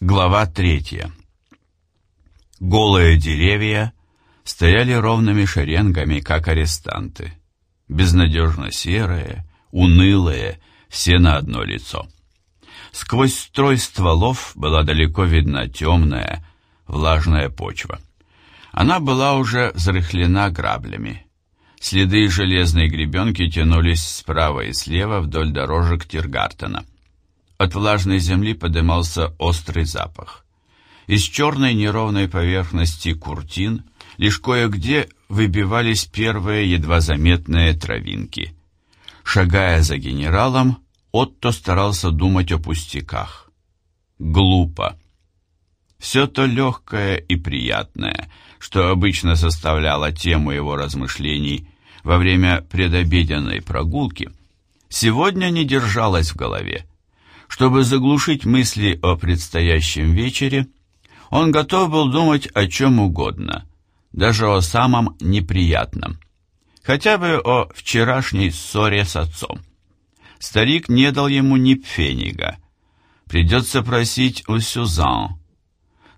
Глава третья. Голые деревья стояли ровными шеренгами, как арестанты. Безнадежно серые, унылые, все на одно лицо. Сквозь строй стволов была далеко видна темная, влажная почва. Она была уже взрыхлена граблями. Следы железной гребенки тянулись справа и слева вдоль дорожек Тиргартена. От влажной земли подымался острый запах. Из черной неровной поверхности куртин лишь кое-где выбивались первые едва заметные травинки. Шагая за генералом, Отто старался думать о пустяках. Глупо. Все то легкое и приятное, что обычно составляло тему его размышлений во время предобеденной прогулки, сегодня не держалось в голове. Чтобы заглушить мысли о предстоящем вечере, он готов был думать о чем угодно, даже о самом неприятном, хотя бы о вчерашней ссоре с отцом. Старик не дал ему ни пфенига. Придется просить у Сюзан.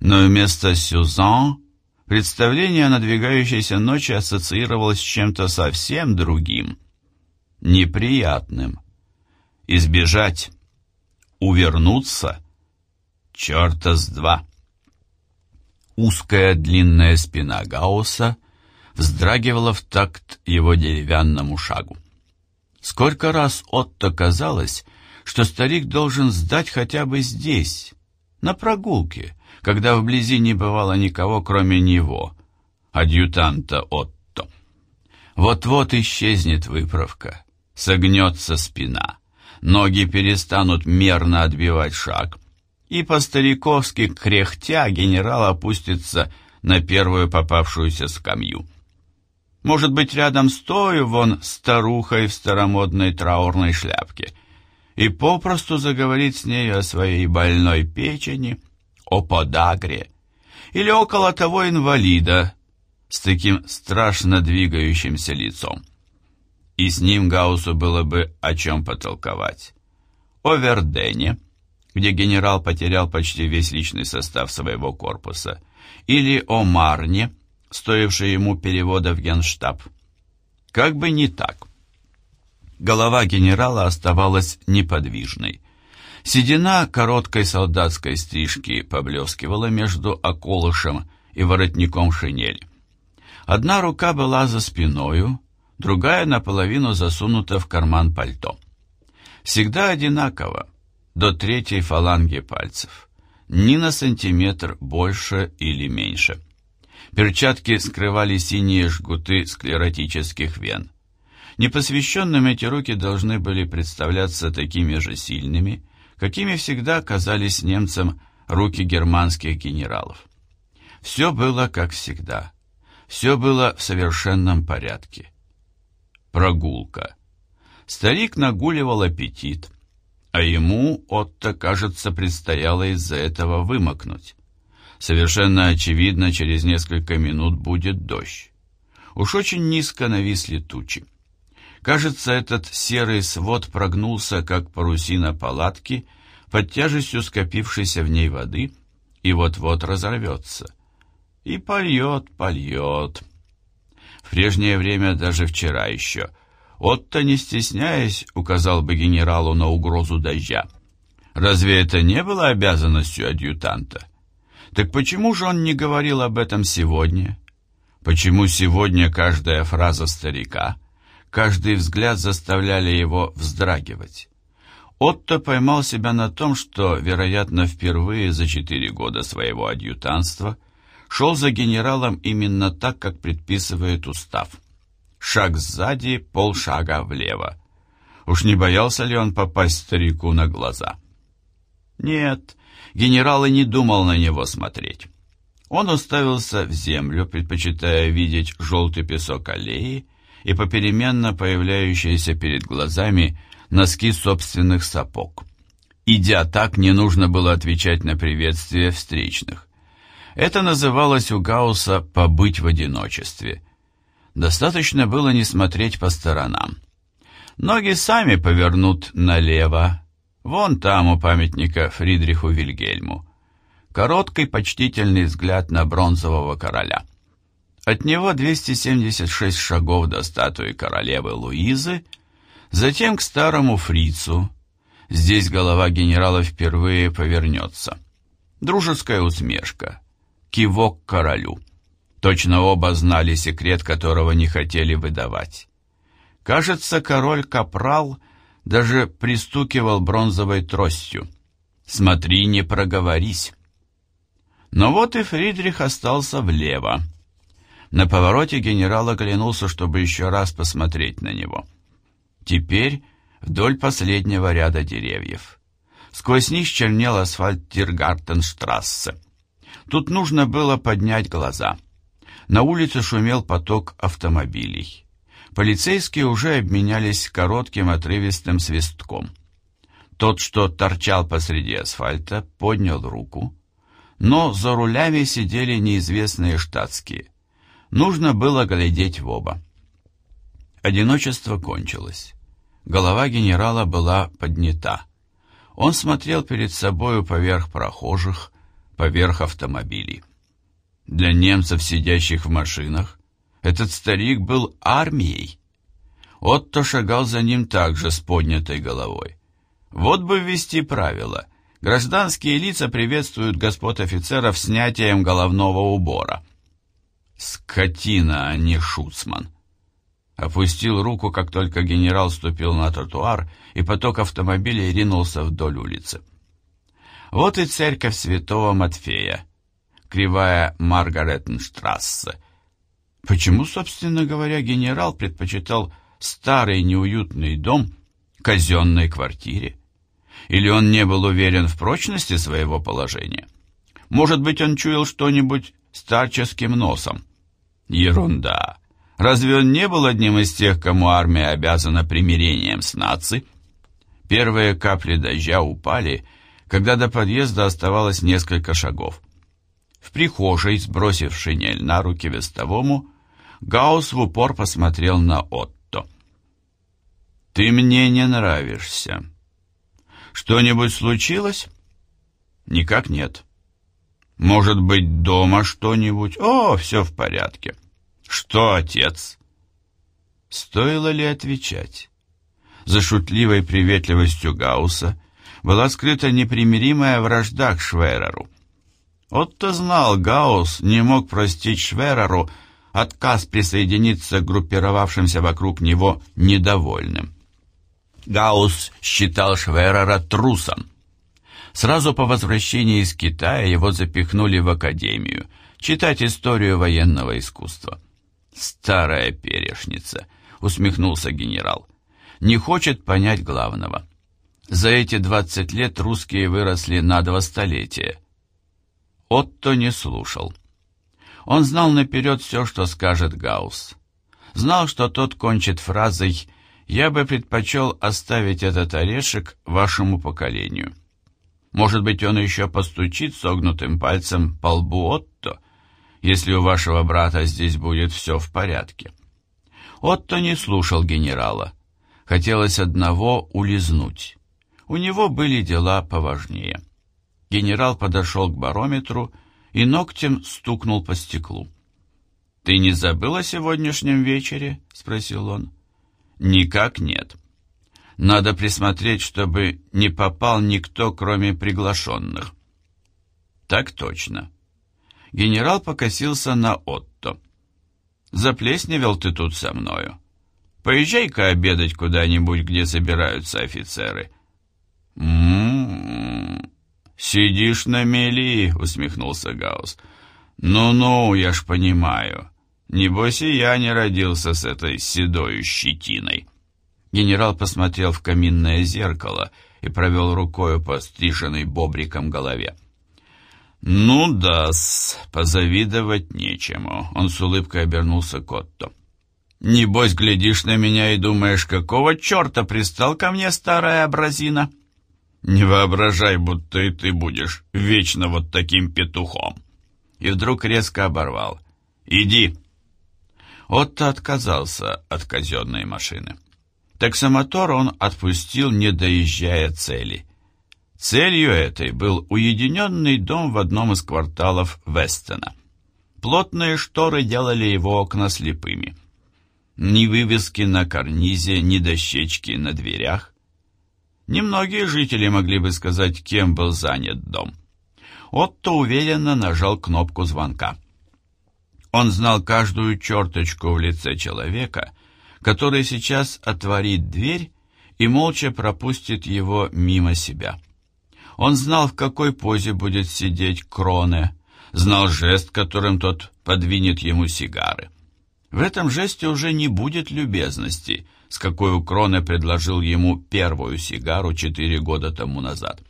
Но вместо Сюзан представление о надвигающейся ночи ассоциировалось с чем-то совсем другим, неприятным. Избежать Увернуться? Черта с два. Узкая длинная спина Гаусса вздрагивала в такт его деревянному шагу. Сколько раз Отто казалось, что старик должен сдать хотя бы здесь, на прогулке, когда вблизи не бывало никого, кроме него, адъютанта Отто. Вот-вот исчезнет выправка, согнется спина ноги перестанут мерно отбивать шаг, и по-стариковски кряхтя генерал опустится на первую попавшуюся скамью. Может быть, рядом с той вон старухой в старомодной траурной шляпке, и попросту заговорит с нею о своей больной печени, о подагре, или около того инвалида с таким страшно двигающимся лицом и с ним Гауссу было бы о чем потолковать. О Вердене, где генерал потерял почти весь личный состав своего корпуса, или о Марне, стоившей ему перевода в генштаб. Как бы не так. Голова генерала оставалась неподвижной. Седина короткой солдатской стрижки поблескивала между околышем и воротником шинели. Одна рука была за спиною, другая наполовину засунута в карман пальто. Всегда одинаково, до третьей фаланги пальцев, ни на сантиметр больше или меньше. Перчатки скрывали синие жгуты склеротических вен. Непосвященным эти руки должны были представляться такими же сильными, какими всегда казались немцам руки германских генералов. Все было как всегда. Все было в совершенном порядке прогулка. Старик нагуливал аппетит, а ему, Отто, кажется, предстояло из-за этого вымокнуть. Совершенно очевидно, через несколько минут будет дождь. Уж очень низко нависли тучи. Кажется, этот серый свод прогнулся, как парусина палатки, под тяжестью скопившейся в ней воды, и вот-вот разорвется. И польет, польет. В прежнее время, даже вчера еще, Отто, не стесняясь, указал бы генералу на угрозу дождя. Разве это не было обязанностью адъютанта? Так почему же он не говорил об этом сегодня? Почему сегодня каждая фраза старика, каждый взгляд заставляли его вздрагивать? Отто поймал себя на том, что, вероятно, впервые за четыре года своего адъютанства – шел за генералом именно так, как предписывает устав. Шаг сзади, полшага влево. Уж не боялся ли он попасть старику на глаза? Нет, генерал и не думал на него смотреть. Он уставился в землю, предпочитая видеть желтый песок аллеи и попеременно появляющиеся перед глазами носки собственных сапог. Идя так, не нужно было отвечать на приветствие встречных. Это называлось у Гаусса «побыть в одиночестве». Достаточно было не смотреть по сторонам. Ноги сами повернут налево, вон там у памятника Фридриху Вильгельму. короткий почтительный взгляд на бронзового короля. От него 276 шагов до статуи королевы Луизы, затем к старому фрицу. Здесь голова генерала впервые повернется. Дружеская усмешка, кивок королю. Точно оба знали секрет, которого не хотели выдавать. Кажется, король Капрал даже пристукивал бронзовой тростью. «Смотри, не проговорись». Но вот и Фридрих остался влево. На повороте генерал оглянулся, чтобы еще раз посмотреть на него. Теперь вдоль последнего ряда деревьев. Сквозь них чернел асфальт Тиргартенштрассе. Тут нужно было поднять глаза. На улице шумел поток автомобилей. Полицейские уже обменялись коротким отрывистым свистком. Тот, что торчал посреди асфальта, поднял руку, но за рулями сидели неизвестные штатские – Нужно было глядеть в оба. Одиночество кончилось. Голова генерала была поднята. Он смотрел перед собою поверх прохожих, поверх автомобилей. Для немцев, сидящих в машинах, этот старик был армией. Отто шагал за ним также с поднятой головой. Вот бы ввести правило. Гражданские лица приветствуют господ офицеров снятием головного убора. Скотина, а не шуцман. Опустил руку, как только генерал ступил на тротуар, и поток автомобилей ринулся вдоль улицы. Вот и церковь святого Матфея, кривая Маргаретенштрассе. Почему, собственно говоря, генерал предпочитал старый неуютный дом казенной квартире? Или он не был уверен в прочности своего положения? Может быть, он чуял что-нибудь старческим носом? Ерунда. Разве он не был одним из тех, кому армия обязана примирением с нацией? Первые капли дождя упали, когда до подъезда оставалось несколько шагов. В прихожей, сбросив шинель на руки вестовому, Гаус в упор посмотрел на Отто. «Ты мне не нравишься. Что-нибудь случилось?» «Никак нет». Может быть, дома что-нибудь? О, все в порядке. Что, отец? Стоило ли отвечать? За шутливой приветливостью Гаусса была скрыта непримиримая вражда к Швереру. Отто знал, Гаус не мог простить Швереру отказ присоединиться к группировавшимся вокруг него недовольным. Гаус считал Шверера трусом. Сразу по возвращении из Китая его запихнули в академию, читать историю военного искусства. «Старая перешница», — усмехнулся генерал, — «не хочет понять главного. За эти двадцать лет русские выросли на два столетия». Отто не слушал. Он знал наперед все, что скажет Гаусс. Знал, что тот кончит фразой «Я бы предпочел оставить этот орешек вашему поколению». Может быть, он еще постучит согнутым пальцем по лбу Отто, если у вашего брата здесь будет все в порядке. Отто не слушал генерала. Хотелось одного улизнуть. У него были дела поважнее. Генерал подошел к барометру и ногтем стукнул по стеклу. «Ты не забыл о сегодняшнем вечере?» — спросил он. «Никак нет». Надо присмотреть, чтобы не попал никто, кроме приглашенных. Так точно. Генерал покосился на Отто. Заплесневел ты тут со мною. Поезжай-ка обедать куда-нибудь, где собираются офицеры. М-м-м. Сидишь на мели, усмехнулся Гаус. Ну-ну, я ж понимаю. Небось и я не родился с этой седой щетиной. Генерал посмотрел в каминное зеркало и провел рукою по стриженной бобриком голове. «Ну да-с, позавидовать нечему», — он с улыбкой обернулся к Отто. «Небось, глядишь на меня и думаешь, какого черта пристал ко мне старая абразина?» «Не воображай, будто и ты будешь вечно вот таким петухом!» И вдруг резко оборвал. «Иди!» Отто отказался от казенной машины. Таксомотор он отпустил, не доезжая цели. Целью этой был уединенный дом в одном из кварталов Вестена. Плотные шторы делали его окна слепыми. Ни вывески на карнизе, ни дощечки на дверях. Немногие жители могли бы сказать, кем был занят дом. Отто уверенно нажал кнопку звонка. Он знал каждую черточку в лице человека, который сейчас отворит дверь и молча пропустит его мимо себя. Он знал, в какой позе будет сидеть Кроне, знал жест, которым тот подвинет ему сигары. В этом жесте уже не будет любезности, с какой Кроне предложил ему первую сигару четыре года тому назад.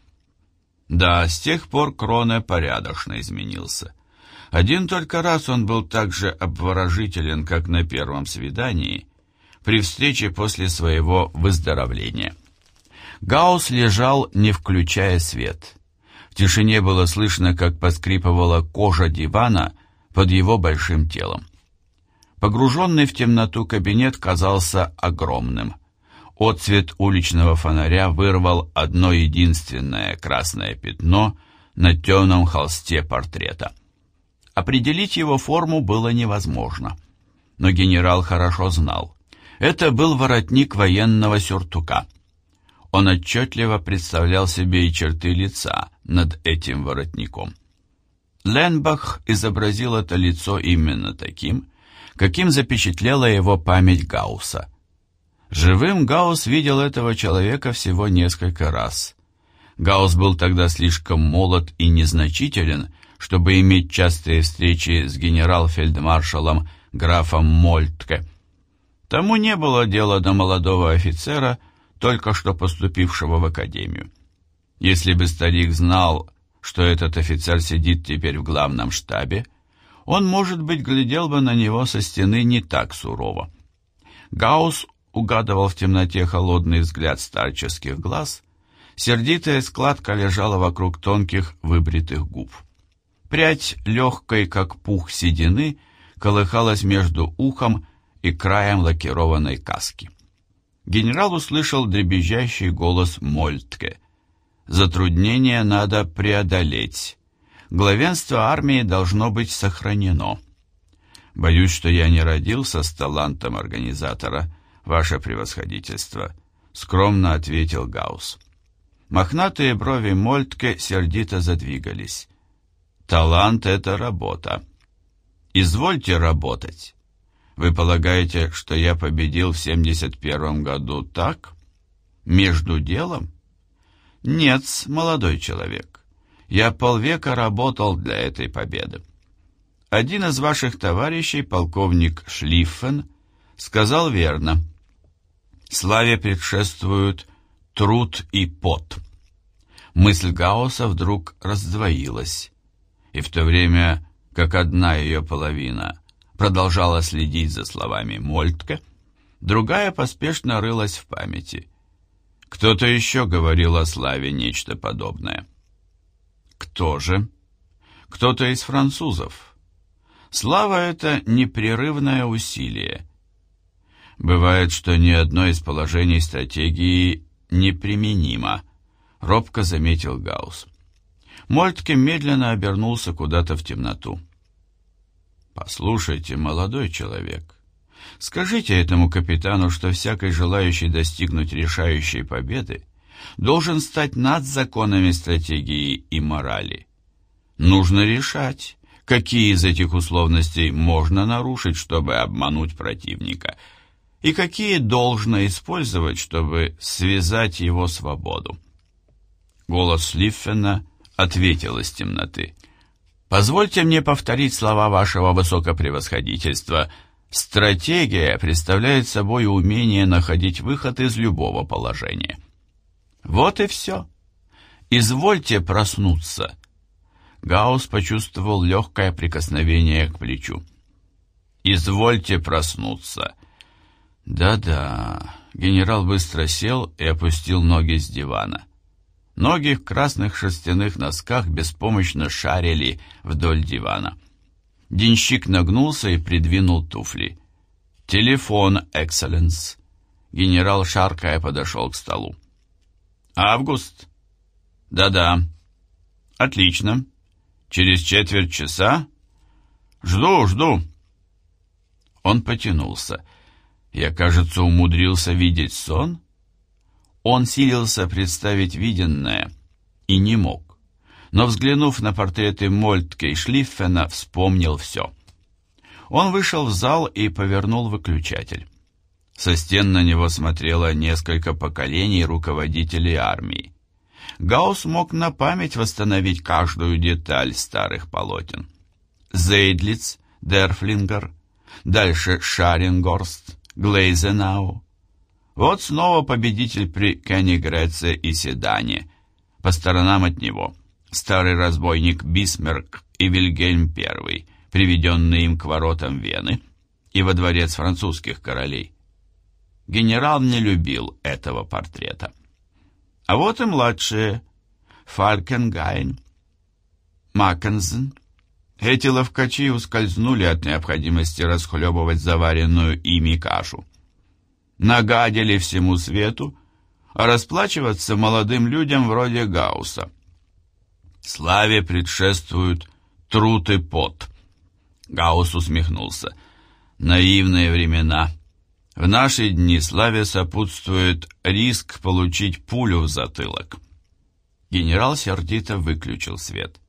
Да, с тех пор Кроне порядочно изменился. Один только раз он был так же обворожителен, как на первом свидании, при встрече после своего выздоровления. Гаус лежал, не включая свет. В тишине было слышно, как поскрипывала кожа дивана под его большим телом. Погруженный в темноту кабинет казался огромным. Отцвет уличного фонаря вырвал одно единственное красное пятно на темном холсте портрета. Определить его форму было невозможно. Но генерал хорошо знал. Это был воротник военного сюртука – он отчетливо представлял себе и черты лица над этим воротником. Ленбах изобразил это лицо именно таким, каким запечатлела его память Гаусса. Живым Гаусс видел этого человека всего несколько раз. Гаусс был тогда слишком молод и незначителен, чтобы иметь частые встречи с генерал-фельдмаршалом графом Мольтке. Тому не было дела до молодого офицера, только что поступившего в академию. Если бы старик знал, что этот офицер сидит теперь в главном штабе, он, может быть, глядел бы на него со стены не так сурово. Гаус угадывал в темноте холодный взгляд старческих глаз, сердитая складка лежала вокруг тонких выбритых губ. Прядь легкой, как пух седины, колыхалась между ухом и краем лакированной каски генерал услышал дребезжащий голос Мольтке. «Затруднение надо преодолеть. Главенство армии должно быть сохранено. Боюсь, что я не родился с талантом организатора, ваше превосходительство», — скромно ответил Гаус. Мохнатые брови Мольтке сердито задвигались. «Талант — это работа. Извольте работать». Вы полагаете, что я победил в 71 году так? Между делом? Нет, молодой человек. Я полвека работал для этой победы. Один из ваших товарищей, полковник Шлиффен, сказал верно. Славе предшествуют труд и пот. Мысль Гаусса вдруг раздвоилась, и в то время как одна ее половина продолжала следить за словами Мольтке, другая поспешно рылась в памяти. Кто-то еще говорил о славе нечто подобное. Кто же? Кто-то из французов. Слава — это непрерывное усилие. Бывает, что ни одно из положений стратегии неприменимо, робко заметил Гаусс. Мольтке медленно обернулся куда-то в темноту. «Послушайте, молодой человек, скажите этому капитану, что всякий желающий достигнуть решающей победы должен стать над законами стратегии и морали. Нужно решать, какие из этих условностей можно нарушить, чтобы обмануть противника, и какие должно использовать, чтобы связать его свободу. Голос Лиффена ответил из темноты. Позвольте мне повторить слова вашего высокопревосходительства. Стратегия представляет собой умение находить выход из любого положения. Вот и все. Извольте проснуться. Гаус почувствовал легкое прикосновение к плечу. Извольте проснуться. Да-да. Генерал быстро сел и опустил ноги с дивана. Ноги в красных шерстяных носках беспомощно шарили вдоль дивана. Денщик нагнулся и придвинул туфли. «Телефон, экселленс!» Генерал, шаркая, подошел к столу. «Август?» Да-да. Отлично. Через четверть часа? Жду, жду. Он потянулся. Я, кажется, умудрился видеть сон. Он силился представить виденное и не мог. Но, взглянув на портреты Мольтке и Шлиффена, вспомнил все. Он вышел в зал и повернул выключатель. Со стен на него смотрело несколько поколений руководителей армии. Гаусс мог на память восстановить каждую деталь старых полотен. Зейдлиц, Дерфлингер, дальше Шарингорст, Глейзенау. Вот снова победитель при Кеннигреце и Седане. По сторонам от него старый разбойник Бисмерк и Вильгельм I, приведенные им к воротам Вены и во дворец французских королей. Генерал не любил этого портрета. А вот и младшие. Фалькенгайн, Маккензен. Эти ловкачи ускользнули от необходимости расхлебывать заваренную ими кашу. Нагадили всему свету, а расплачиваться молодым людям вроде Гаусса. Славе предшествуют труд и пот. Гаусс усмехнулся. Наивные времена. В наши дни славе сопутствует риск получить пулю в затылок. Генерал сердито выключил свет.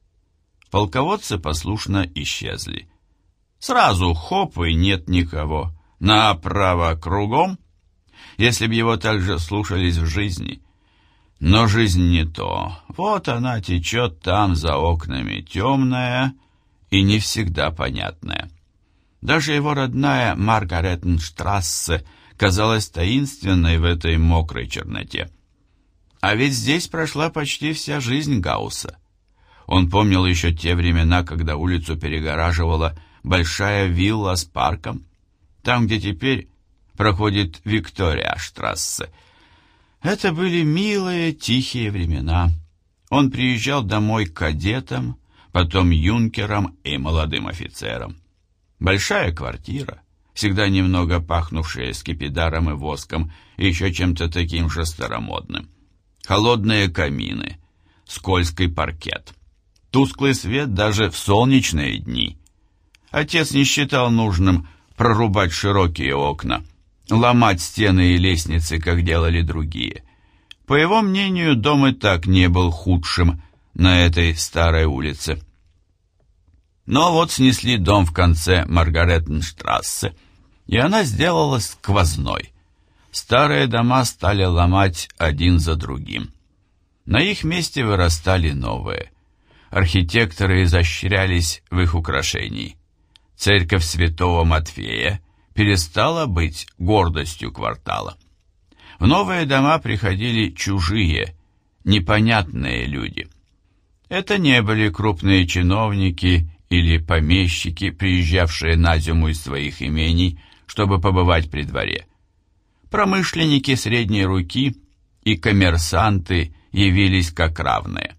Полководцы послушно исчезли. Сразу хоп и нет никого. Направо кругом. Если б его также слушались в жизни. Но жизнь не то. Вот она течет там за окнами, темная и не всегда понятная. Даже его родная Маргаретенштрассе казалась таинственной в этой мокрой черноте. А ведь здесь прошла почти вся жизнь Гаусса. Он помнил еще те времена, когда улицу перегораживала большая вилла с парком, там, где теперь проходит Виктория-штрассе. Это были милые, тихие времена. Он приезжал домой кадетом, потом юнкером и молодым офицером. Большая квартира, всегда немного пахнувшая скипидаром и воском, и еще чем-то таким же старомодным. Холодные камины, скользкий паркет, тусклый свет даже в солнечные дни. Отец не считал нужным прорубать широкие окна, ломать стены и лестницы, как делали другие. По его мнению, дом и так не был худшим на этой старой улице. Но вот снесли дом в конце Маргаретенштрассе, и она сделалась сквозной. Старые дома стали ломать один за другим. На их месте вырастали новые. Архитекторы изощрялись в их украшении. Церковь святого Матфея перестала быть гордостью квартала. В новые дома приходили чужие, непонятные люди. Это не были крупные чиновники или помещики, приезжавшие на зиму из своих имений, чтобы побывать при дворе. Промышленники средней руки и коммерсанты явились как равные.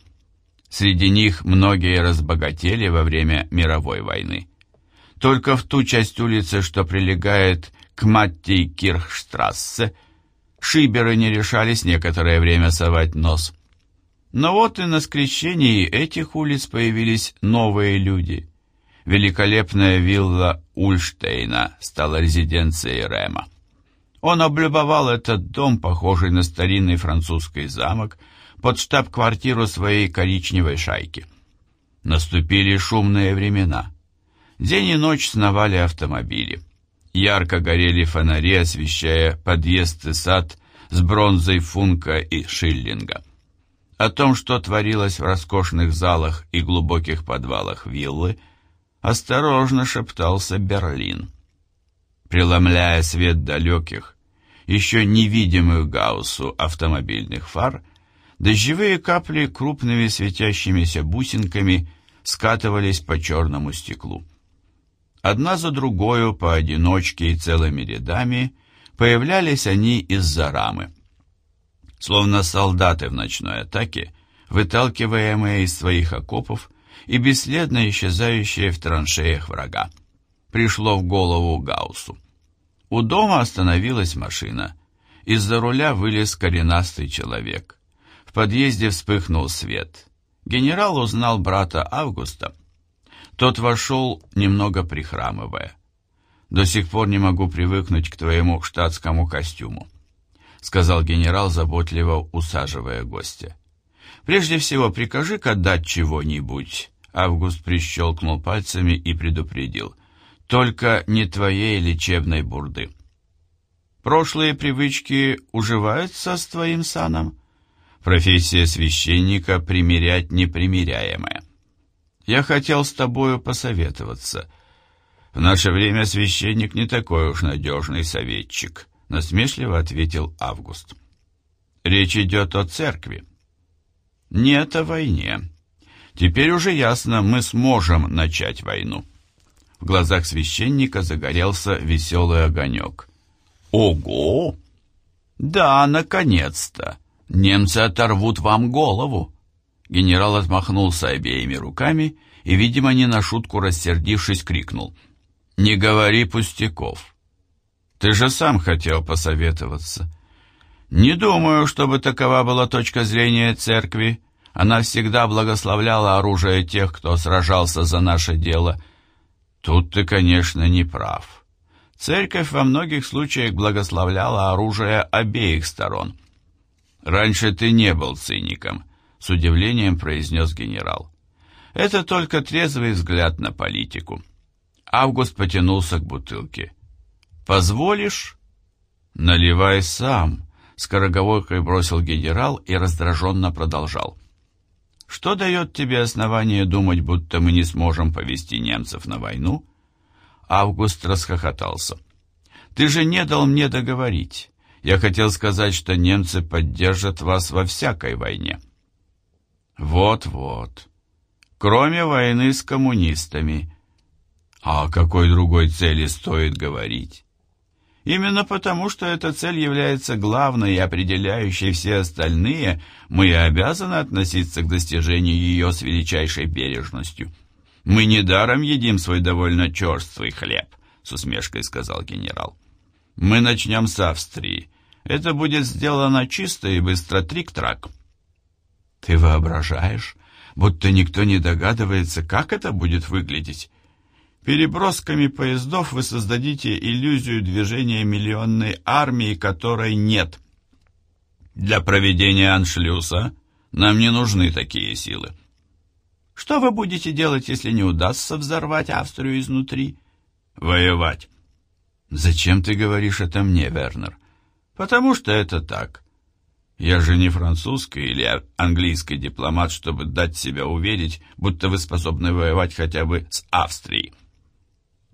Среди них многие разбогатели во время мировой войны. Только в ту часть улицы, что прилегает к Матти-Кирхштрассе, шиберы не решались некоторое время совать нос – но вот и на скрещении этих улиц появились новые люди. Великолепная вилла Ульштейна стала резиденцией Рема. Он облюбовал этот дом, похожий на старинный французский замок, под штаб-квартиру своей коричневой шайки. Наступили шумные времена. День и ночь сновали автомобили. Ярко горели фонари, освещая подъезд и сад с бронзой Функа и Шиллинга. О том, что творилось в роскошных залах и глубоких подвалах виллы, осторожно шептался Берлин. Преломляя свет далеких, еще невидимых Гауссу автомобильных фар, дождевые капли крупными светящимися бусинками скатывались по черному стеклу. Одна за другою, поодиночке и целыми рядами, появлялись они из-за рамы словно солдаты в ночной атаке, выталкиваемые из своих окопов и бесследно исчезающие в траншеях врага. Пришло в голову Гауссу. У дома остановилась машина. Из-за руля вылез коренастый человек. В подъезде вспыхнул свет. Генерал узнал брата Августа. Тот вошел, немного прихрамывая. «До сих пор не могу привыкнуть к твоему штатскому костюму», сказал генерал, заботливо усаживая гостя. «Прежде всего, прикажи-ка дать чего-нибудь». Август прищелкнул пальцами и предупредил. «Только не твоей лечебной бурды». «Прошлые привычки уживаются с твоим саном?» «Профессия священника примирять непримиряемая». «Я хотел с тобою посоветоваться». «В наше время священник не такой уж надежный советчик», — насмешливо ответил Август. «Речь идет о церкви». «Нет о войне. Теперь уже ясно, мы сможем начать войну». В глазах священника загорелся веселый огонек. «Ого! Да, наконец-то! Немцы оторвут вам голову!» Генерал отмахнулся обеими руками и, видимо, не на шутку рассердившись, крикнул. «Не говори пустяков! Ты же сам хотел посоветоваться!» Не думаю, чтобы такова была точка зрения церкви. Она всегда благословляла оружие тех, кто сражался за наше дело. Тут ты, конечно, не прав. Церковь во многих случаях благословляла оружие обеих сторон. Раньше ты не был циником, с удивлением произнес генерал. Это только трезвый взгляд на политику. Август потянулся к бутылке. «Позволишь?» «Наливай сам», скороговоркой бросил генерал и раздраженно продолжал. «Что дает тебе основание думать, будто мы не сможем повести немцев на войну?» Август расхохотался. «Ты же не дал мне договорить. Я хотел сказать, что немцы поддержат вас во всякой войне». «Вот-вот. Кроме войны с коммунистами. А о какой другой цели стоит говорить?» Именно потому, что эта цель является главной и определяющей все остальные, мы обязаны относиться к достижению ее с величайшей бережностью. Мы недаром едим свой довольно черствый хлеб, с усмешкой сказал генерал. Мы начнем с Австрии. Это будет сделано чисто и быстро трик-трак. Ты воображаешь, будто никто не догадывается, как это будет выглядеть? Перебросками поездов вы создадите иллюзию движения миллионной армии, которой нет. Для проведения аншлюса нам не нужны такие силы. Что вы будете делать, если не удастся взорвать Австрию изнутри? Воевать. Зачем ты говоришь это мне, Вернер? Потому что это так. Я же не французский или английский дипломат, чтобы дать себя уверить, будто вы способны воевать хотя бы с Австрией.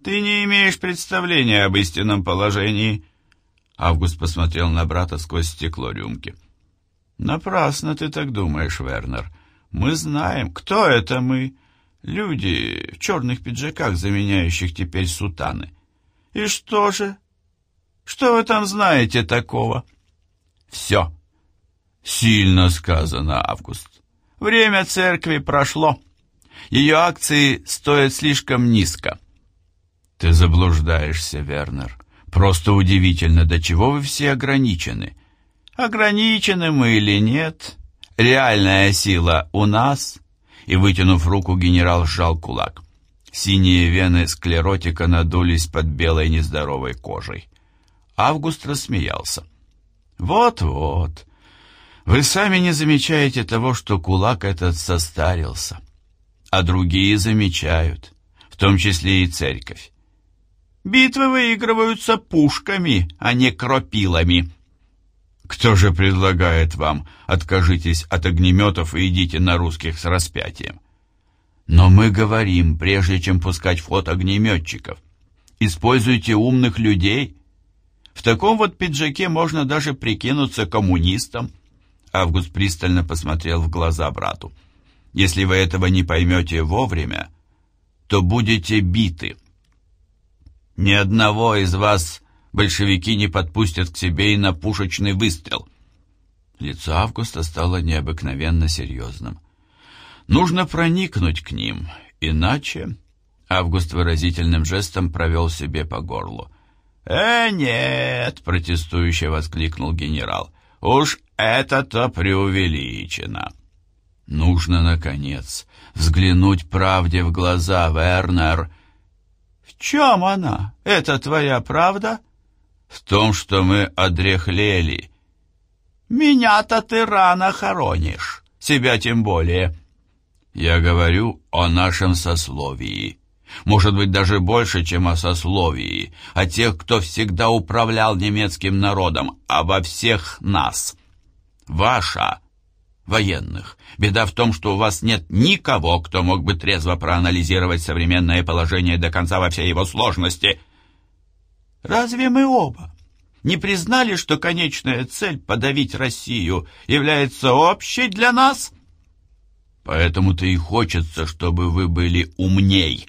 «Ты не имеешь представления об истинном положении». Август посмотрел на брата сквозь стекло рюмки. «Напрасно ты так думаешь, Вернер. Мы знаем, кто это мы. Люди в черных пиджаках, заменяющих теперь сутаны. И что же? Что вы там знаете такого?» «Все». «Сильно сказано, Август. Время церкви прошло. Ее акции стоят слишком низко». Ты заблуждаешься, Вернер. Просто удивительно, до чего вы все ограничены. Ограничены мы или нет? Реальная сила у нас. И, вытянув руку, генерал сжал кулак. Синие вены склеротика надулись под белой нездоровой кожей. Август рассмеялся. «Вот-вот. Вы сами не замечаете того, что кулак этот состарился. А другие замечают, в том числе и церковь. Битвы выигрываются пушками, а не кропилами. Кто же предлагает вам, откажитесь от огнеметов и идите на русских с распятием? Но мы говорим, прежде чем пускать флот огнеметчиков, используйте умных людей. В таком вот пиджаке можно даже прикинуться коммунистом. Август пристально посмотрел в глаза брату. Если вы этого не поймете вовремя, то будете биты. Ни одного из вас большевики не подпустят к себе и на пушечный выстрел. Лицо Августа стало необыкновенно серьезным. Нужно проникнуть к ним, иначе... Август выразительным жестом провел себе по горлу. «Э, нет!» — протестующе воскликнул генерал. «Уж это-то преувеличено. Нужно, наконец, взглянуть правде в глаза, Вернер. В чем она? Это твоя правда? В том, что мы одрехлели. Меня-то ты рано хоронишь, себя тем более. Я говорю о нашем сословии. Может быть, даже больше, чем о сословии, о тех, кто всегда управлял немецким народом, обо всех нас. Ваша, военных, беда в том, что у вас нет никого, кто мог бы трезво проанализировать современное положение до конца во всей его сложности. Разве мы оба не признали, что конечная цель подавить Россию является общей для нас? Поэтому-то и хочется, чтобы вы были умней».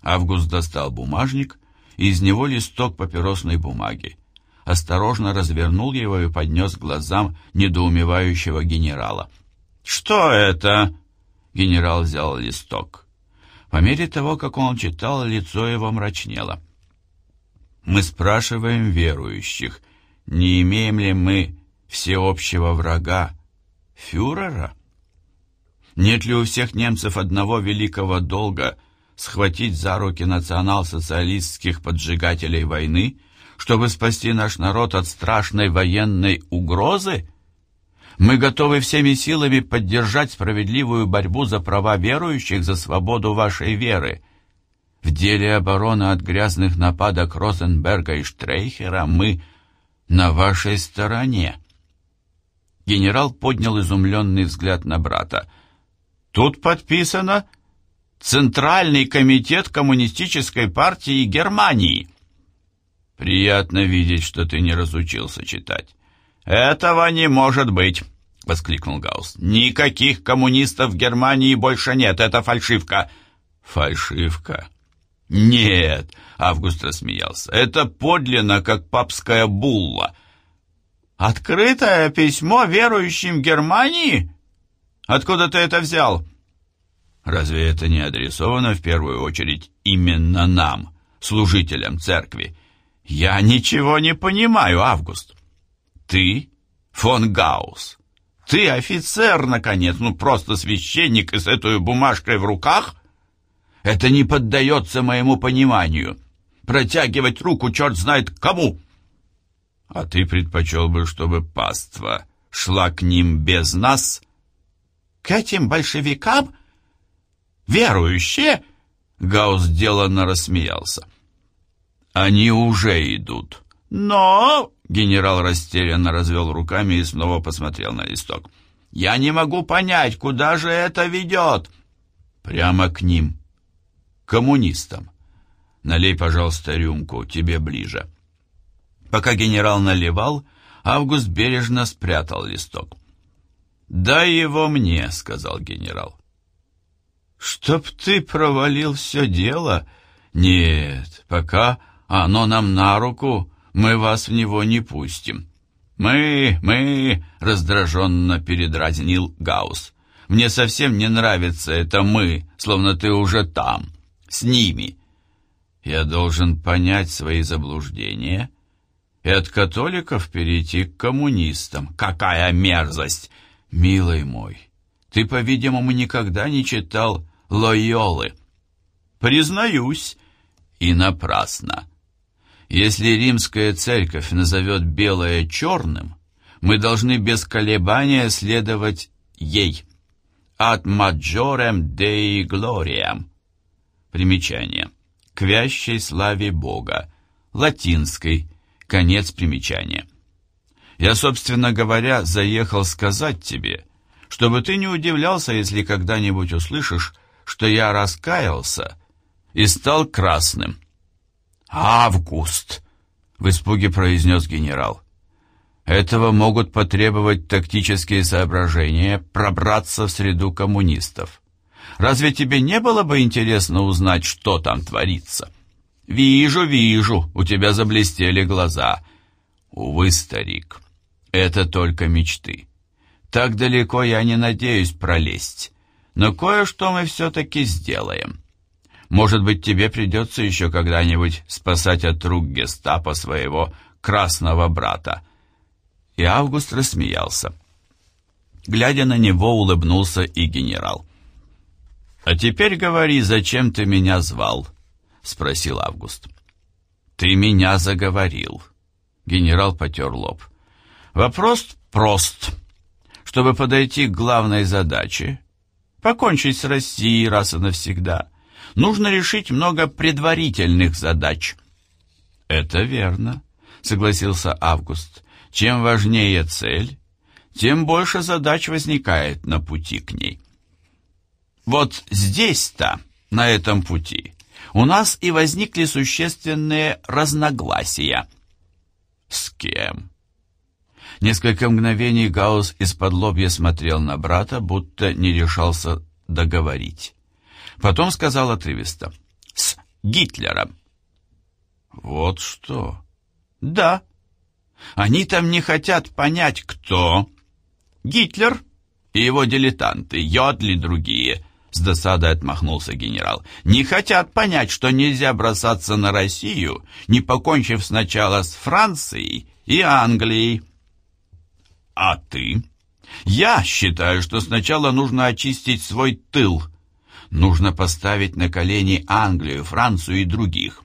Август достал бумажник, и из него листок папиросной бумаги. Осторожно развернул его и поднес глазам недоумевающего генерала. «Что это?» Генерал взял листок. По мере того, как он читал, лицо его мрачнело. «Мы спрашиваем верующих, не имеем ли мы всеобщего врага, фюрера? Нет ли у всех немцев одного великого долга — схватить за руки национал-социалистских поджигателей войны, чтобы спасти наш народ от страшной военной угрозы? Мы готовы всеми силами поддержать справедливую борьбу за права верующих, за свободу вашей веры. В деле обороны от грязных нападок Розенберга и Штрейхера мы на вашей стороне. Генерал поднял изумленный взгляд на брата. «Тут подписано Центральный комитет Коммунистической партии Германии. Приятно видеть, что ты не разучился читать. Этого не может быть, воскликнул Гаусс. Никаких коммунистов в Германии больше нет, это фальшивка. Фальшивка? Нет, Август рассмеялся. Это подлинно, как папская булла. Открытое письмо верующим Германии? Откуда ты это взял? Разве это не адресовано в первую очередь именно нам, служителям церкви? Я ничего не понимаю, Август. Ты, фон Гаус, ты офицер, наконец, ну просто священник и с этой бумажкой в руках? Это не поддается моему пониманию. Протягивать руку черт знает кому. А ты предпочел бы, чтобы паства шла к ним без нас? К этим большевикам? Верующие?» Гаус деланно рассмеялся. «Они уже идут». «Но...» — генерал растерянно развел руками и снова посмотрел на листок. «Я не могу понять, куда же это ведет?» «Прямо к ним. Коммунистам. Налей, пожалуйста, рюмку, тебе ближе». Пока генерал наливал, Август бережно спрятал листок. «Дай его мне», — сказал генерал. «Чтоб ты провалил все дело? Нет, пока оно нам на руку, мы вас в него не пустим». «Мы, мы!» — раздраженно передразнил Гаус. «Мне совсем не нравится это «мы», словно ты уже там, с ними. Я должен понять свои заблуждения и от католиков перейти к коммунистам. Какая мерзость! Милый мой, ты, по-видимому, никогда не читал Лойолы. Признаюсь, и напрасно. Если римская церковь назовет белое черным, мы должны без колебания следовать ей. Ad majorem Dei gloriam. Примечание. К вящей славе Бога. Латинской. Конец примечания. Я, собственно говоря, заехал сказать тебе, чтобы ты не удивлялся, если когда-нибудь услышишь, что я раскаялся и стал красным. «Август!» — в испуге произнес генерал. «Этого могут потребовать тактические соображения пробраться в среду коммунистов. Разве тебе не было бы интересно узнать, что там творится?» «Вижу, вижу, у тебя заблестели глаза. Увы, старик, это только мечты. Так далеко я не надеюсь пролезть. Но кое-что мы все-таки сделаем. Может быть, тебе придется еще когда-нибудь спасать от рук гестапо своего красного брата. и Август рассмеялся. Глядя на него, улыбнулся и генерал. «А теперь говори, зачем ты меня звал?» — спросил Август. «Ты меня заговорил». Генерал потер лоб. «Вопрос прост. Чтобы подойти к главной задаче, покончить с Россией раз и навсегда, нужно решить много предварительных задач». «Это верно», — согласился Август. «Чем важнее цель, тем больше задач возникает на пути к ней». Вот здесь-то, на этом пути, у нас и возникли существенные разногласия. С кем? Несколько мгновений Гаус из-под лобья смотрел на брата, будто не решался договорить. Потом сказал отрывисто. «С Гитлером». «Вот что?» «Да. Они там не хотят понять, кто. Гитлер и его дилетанты, Йодли другие. С досадой отмахнулся генерал. «Не хотят понять, что нельзя бросаться на Россию, не покончив сначала с Францией и Англией». «А ты?» «Я считаю, что сначала нужно очистить свой тыл. Нужно поставить на колени Англию, Францию и других».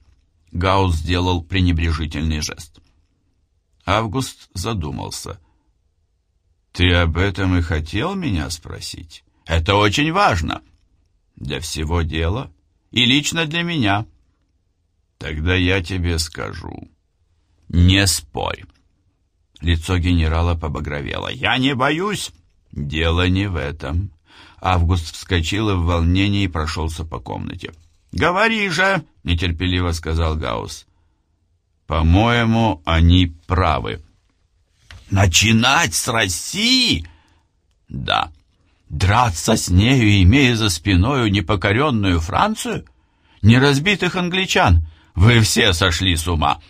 Гаус сделал пренебрежительный жест. Август задумался. «Ты об этом и хотел меня спросить? Это очень важно». Для всего дела и лично для меня. Тогда я тебе скажу. Не спорь. Лицо генерала побагровело. Я не боюсь. Дело не в этом. Август вскочил и в волнении прошелся по комнате. «Говори же!» — нетерпеливо сказал Гаус. «По-моему, они правы». «Начинать с России?» «Да». Драться с нею, имея за спиною непокоренную Францию? Неразбитых англичан? Вы все сошли с ума!»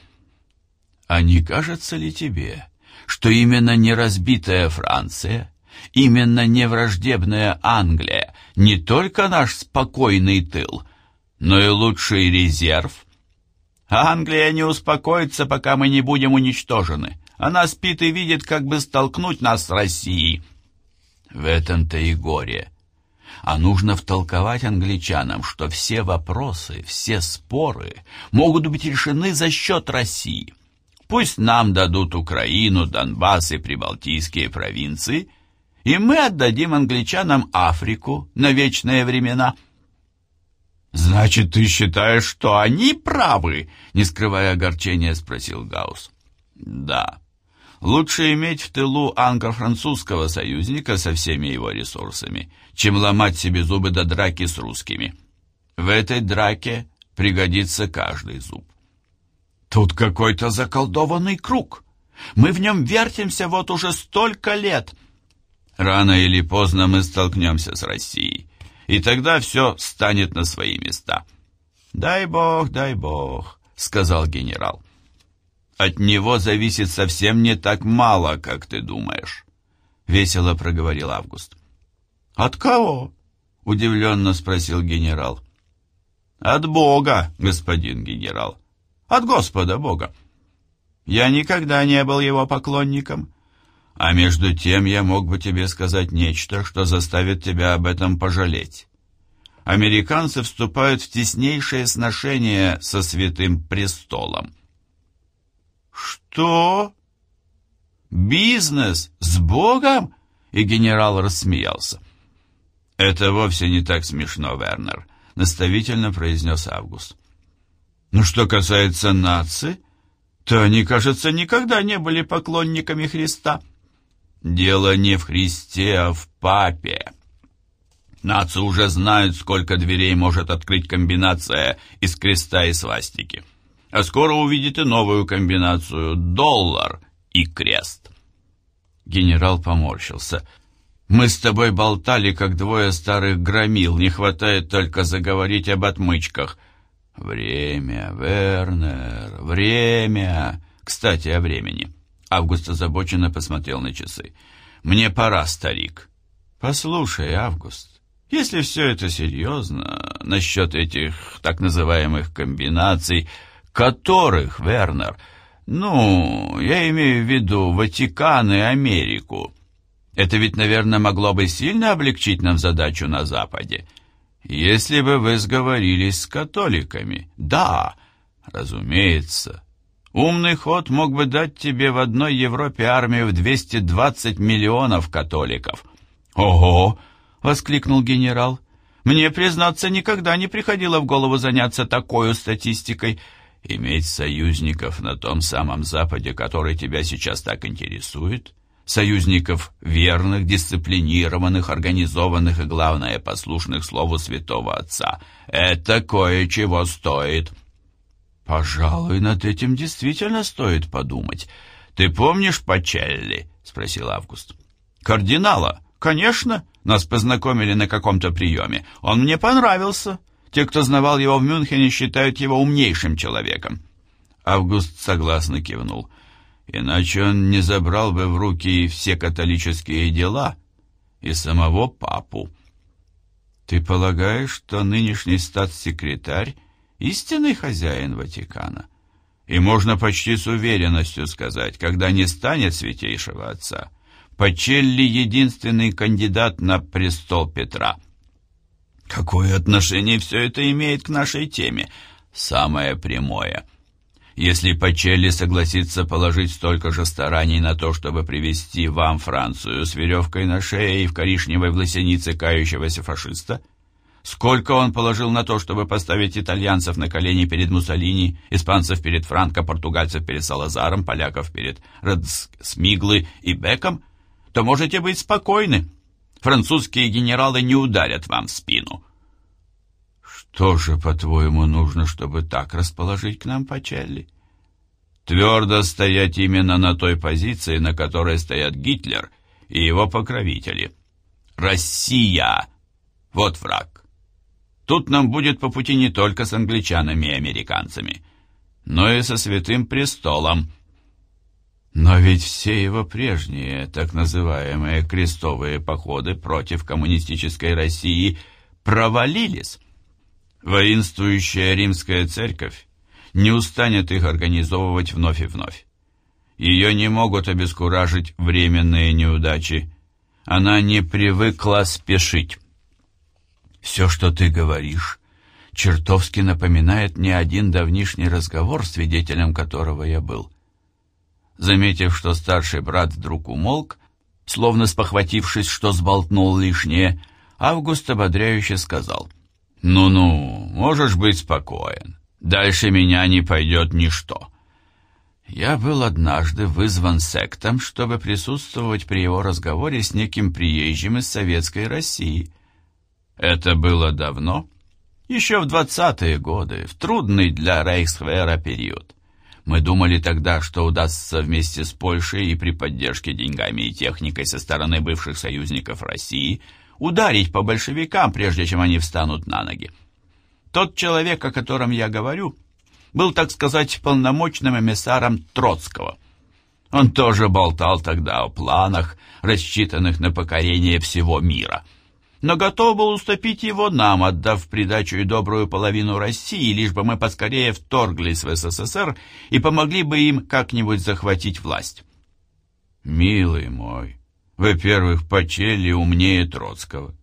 «А не кажется ли тебе, что именно неразбитая Франция, именно невраждебная Англия не только наш спокойный тыл, но и лучший резерв?» «Англия не успокоится, пока мы не будем уничтожены. Она спит и видит, как бы столкнуть нас с Россией». В этом-то и горе. А нужно втолковать англичанам, что все вопросы, все споры могут быть решены за счет России. Пусть нам дадут Украину, Донбасс и прибалтийские провинции, и мы отдадим англичанам Африку на вечные времена. «Значит, ты считаешь, что они правы?» — не скрывая огорчения, спросил Гаус. «Да», Лучше иметь в тылу англо-французского союзника со всеми его ресурсами, чем ломать себе зубы до драки с русскими. В этой драке пригодится каждый зуб. Тут какой-то заколдованный круг. Мы в нем вертимся вот уже столько лет. Рано или поздно мы столкнемся с Россией, и тогда все станет на свои места. «Дай бог, дай бог», — сказал генерал. От него зависит совсем не так мало, как ты думаешь», — весело проговорил Август. «От кого?» — удивленно спросил генерал. «От Бога, господин генерал. От Господа Бога. Я никогда не был его поклонником, а между тем я мог бы тебе сказать нечто, что заставит тебя об этом пожалеть. Американцы вступают в теснейшее сношение со Святым Престолом». «Что? Бизнес с Богом?» И генерал рассмеялся. «Это вовсе не так смешно, Вернер», — наставительно произнес Август. «Ну, что касается нации, то они, кажется, никогда не были поклонниками Христа. Дело не в Христе, а в Папе. Нации уже знают, сколько дверей может открыть комбинация из креста и свастики а скоро увидите новую комбинацию «доллар» и «крест». Генерал поморщился. «Мы с тобой болтали, как двое старых громил, не хватает только заговорить об отмычках». «Время, Вернер, время!» «Кстати, о времени». Август озабоченно посмотрел на часы. «Мне пора, старик». «Послушай, Август, если все это серьезно, насчет этих так называемых комбинаций...» «Которых, Вернер?» Ну, я имею в виду Ватикан и Америку. Это ведь, наверное, могло бы сильно облегчить нам задачу на Западе. Если бы вы сговорились с католиками. Да, разумеется. Умный ход мог бы дать тебе в одной Европе армию в 220 миллионов католиков. Ого! воскликнул генерал. Мне, признаться, никогда не приходило в голову заняться такой статистикой. Иметь союзников на том самом Западе, который тебя сейчас так интересует, союзников верных, дисциплинированных, организованных и, главное, послушных слову святого отца, это кое-чего стоит. Пожалуй, над этим действительно стоит подумать. Ты помнишь Пачелли? спросил Август. Кардинала? Конечно. Нас познакомили на каком-то приеме. Он мне понравился. Те, кто знавал его в Мюнхене, считают его умнейшим человеком. Август согласно кивнул. Иначе он не забрал бы в руки все католические дела и самого папу. Ты полагаешь, что нынешний статс-секретарь истинный хозяин Ватикана? И можно почти с уверенностью сказать, когда не станет святейшего отца — Пачелли единственный кандидат на престол Петра. Какое отношение все это имеет к нашей теме? Самое прямое. Если Пачелли согласится положить столько же стараний на то, чтобы привести вам Францию с веревкой на шее и в коричневой власенице кающегося фашиста, сколько он положил на то, чтобы поставить итальянцев на колени перед Муссолини, испанцев перед Франко, португальцев перед Салазаром, поляков перед Смиглы и Беком – то можете быть спокойны. Французские генералы не ударят вам в спину. Что же, по-твоему, нужно, чтобы так расположить к нам Пачелли? Твердо стоять именно на той позиции, на которой стоят Гитлер и его покровители. Россия! Вот враг. Тут нам будет по пути не только с англичанами и американцами, но и со Святым Престолом, но ведь все его прежние, так называемые крестовые походы против коммунистической России провалились. Воинствующая римская церковь не устанет их организовывать вновь и вновь. Ее не могут обескуражить временные неудачи. Она не привыкла спешить. Все, что ты говоришь, чертовски напоминает мне один давнишний разговор, свидетелем которого я был. Заметив, что старший брат вдруг умолк, словно спохватившись, что сболтнул лишнее, Август ободряюще сказал, «Ну-ну, можешь быть спокоен. Дальше меня не пойдет ничто». Я был однажды вызван сектом, чтобы присутствовать при его разговоре с неким приезжим из Советской России. Это было давно, еще в двадцатые годы, в трудный для Рейхсвера период. Мы думали тогда, что удастся вместе с Польшей и при поддержке деньгами и техникой со стороны бывших союзников России ударить по большевикам, прежде чем они встанут на ноги. Тот человек, о котором я говорю, был, так сказать, полномочным эмиссаром Троцкого. Он тоже болтал тогда о планах, рассчитанных на покорение всего мира – но готов был уступить его нам, отдав придачу и добрую половину России, лишь бы мы поскорее вторглись в СССР и помогли бы им как-нибудь захватить власть. Милый мой, во-первых, Пачелли умнее Троцкого.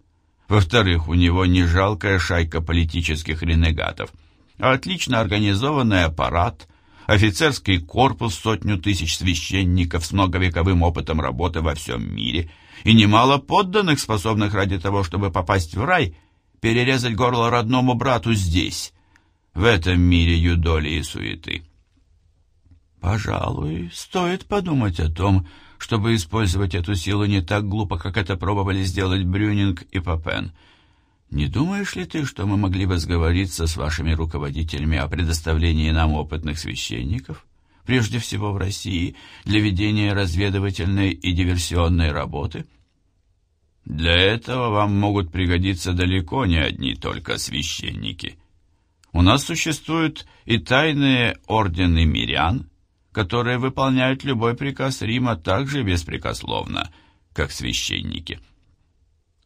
Во-вторых, у него не жалкая шайка политических ренегатов, а отлично организованный аппарат, офицерский корпус, сотню тысяч священников с многовековым опытом работы во всем мире – и немало подданных, способных ради того, чтобы попасть в рай, перерезать горло родному брату здесь, в этом мире юдоли и суеты. Пожалуй, стоит подумать о том, чтобы использовать эту силу не так глупо, как это пробовали сделать Брюнинг и Папен. Не думаешь ли ты, что мы могли бы сговориться с вашими руководителями о предоставлении нам опытных священников? Прежде всего в России, для ведения разведывательной и диверсионной работы? Для этого вам могут пригодиться далеко не одни только священники. У нас существуют и тайные ордены мирян, которые выполняют любой приказ Рима так же беспрекословно, как священники.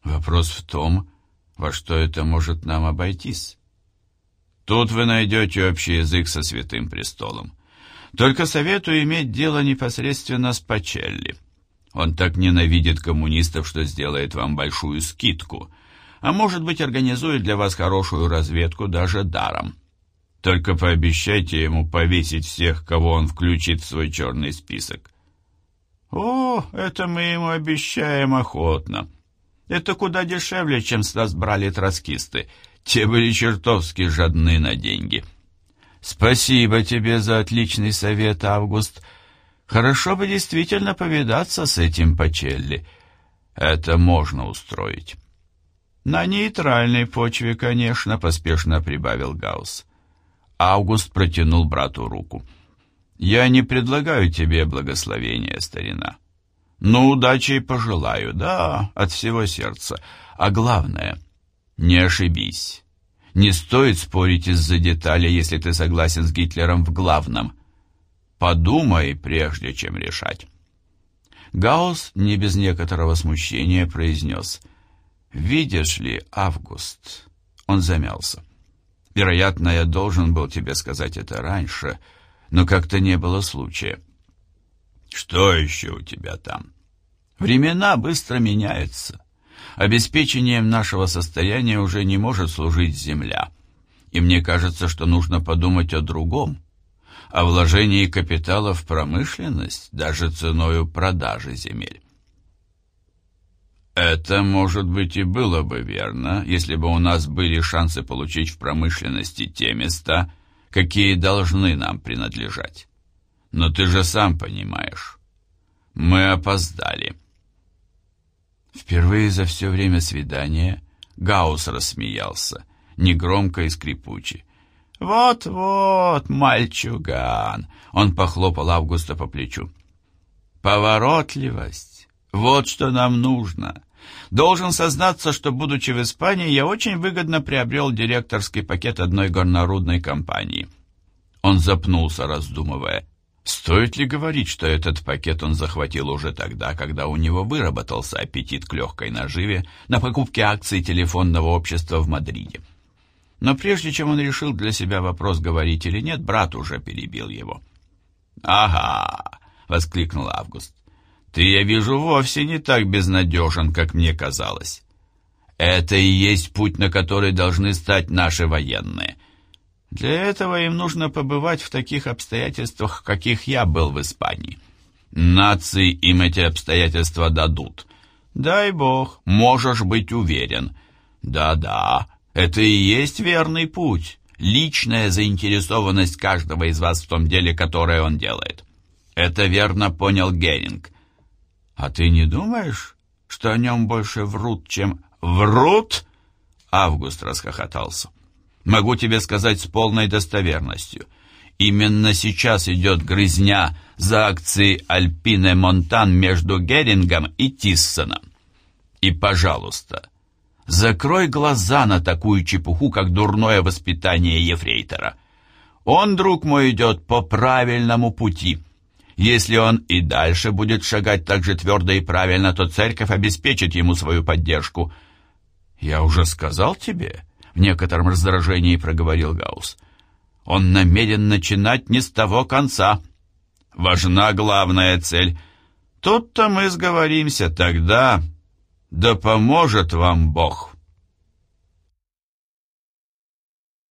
Вопрос в том, во что это может нам обойтись. Тут вы найдете общий язык со Святым Престолом. Только советую иметь дело непосредственно с Пачелли. Он так ненавидит коммунистов, что сделает вам большую скидку, а может быть организует для вас хорошую разведку даже даром. Только пообещайте ему повесить всех, кого он включит в свой черный список. О, это мы ему обещаем охотно. Это куда дешевле, чем с нас брали троцкисты. Те были чертовски жадны на деньги. Спасибо тебе за отличный совет, Август. Хорошо бы действительно повидаться с этим Пачелли. Это можно устроить. На нейтральной почве, конечно, поспешно прибавил Гаусс. Август протянул брату руку. «Я не предлагаю тебе благословения, старина. Ну, удачи и пожелаю, да, от всего сердца. А главное, не ошибись. Не стоит спорить из-за детали, если ты согласен с Гитлером в главном. Подумай, прежде чем решать». Гаус не без некоторого смущения произнес «Видишь ли, Август?» Он замялся. Вероятно, я должен был тебе сказать это раньше, но как-то не было случая. Что еще у тебя там? Времена быстро меняются. Обеспечением нашего состояния уже не может служить земля. И мне кажется, что нужно подумать о другом, о вложении капитала в промышленность, даже ценою продажи земель. Это, может быть, и было бы верно, если бы у нас были шансы получить в промышленности те места, какие должны нам принадлежать. Но ты же сам понимаешь, мы опоздали. Впервые за все время свидания Гаус рассмеялся, негромко и скрипуче. «Вот-вот, мальчуган!» Он похлопал Августа по плечу. «Поворотливость! Вот что нам нужно!» Должен сознаться, что, будучи в Испании, я очень выгодно приобрел директорский пакет одной горнорудной компании. Он запнулся, раздумывая. Стоит ли говорить, что этот пакет он захватил уже тогда, когда у него выработался аппетит к легкой наживе на покупке акций телефонного общества в Мадриде? Но прежде чем он решил для себя вопрос, говорить или нет, брат уже перебил его. «Ага!» — воскликнул Август. Ты, я вижу, вовсе не так безнадежен, как мне казалось. Это и есть путь, на который должны стать наши военные. Для этого им нужно побывать в таких обстоятельствах, каких я был в Испании. Нации им эти обстоятельства дадут. Дай бог, можешь быть уверен. Да-да, это и есть верный путь. Личная заинтересованность каждого из вас в том деле, которое он делает. Это верно понял Геринг. «А ты не думаешь, что о нем больше врут, чем...» «Врут?» Август расхохотался. «Могу тебе сказать с полной достоверностью. Именно сейчас идет грызня за акции Альпине Монтан между Герингом и Тиссоном. И, пожалуйста, закрой глаза на такую чепуху, как дурное воспитание ефрейтора. Он, друг мой, идет по правильному пути». Если он и дальше будет шагать так же твердо и правильно, то церковь обеспечит ему свою поддержку. «Я уже сказал тебе», — в некотором раздражении проговорил Гаус. «Он намерен начинать не с того конца. Важна главная цель. Тут-то мы сговоримся тогда. Да поможет вам Бог».